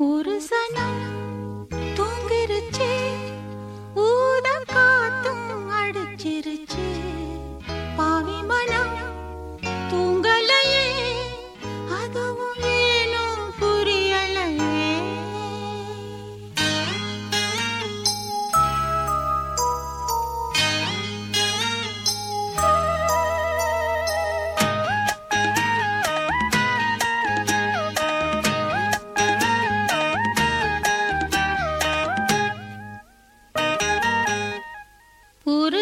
ஒரு சனம் ஒரு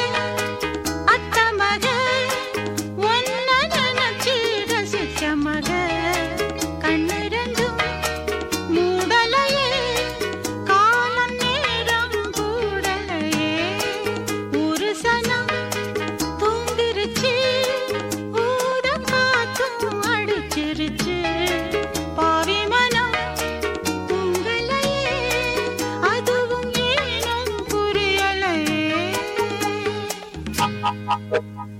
Ha ha ha!